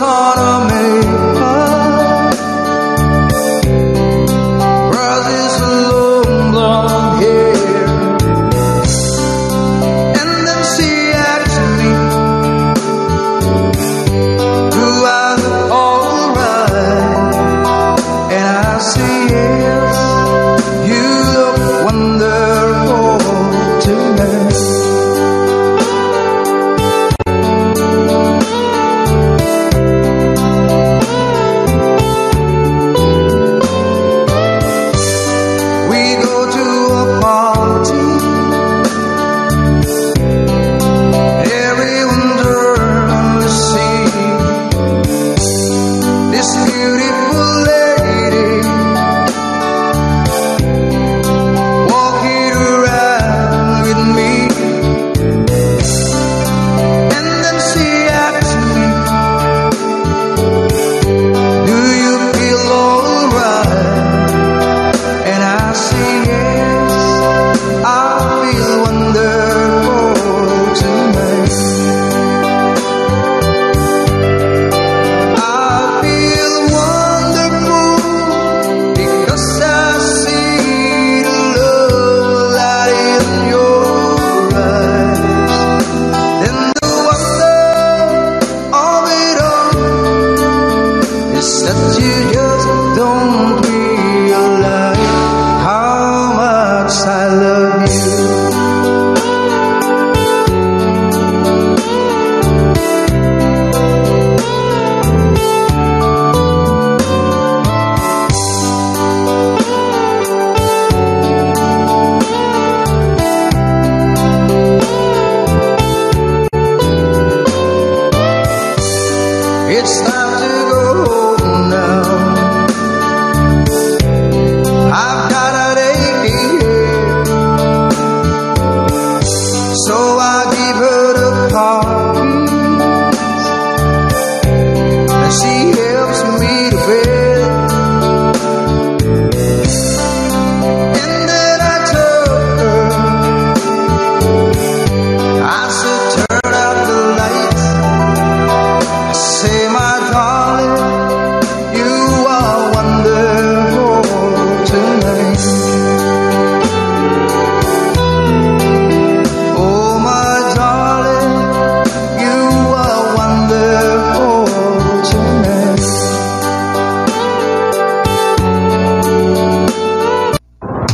on a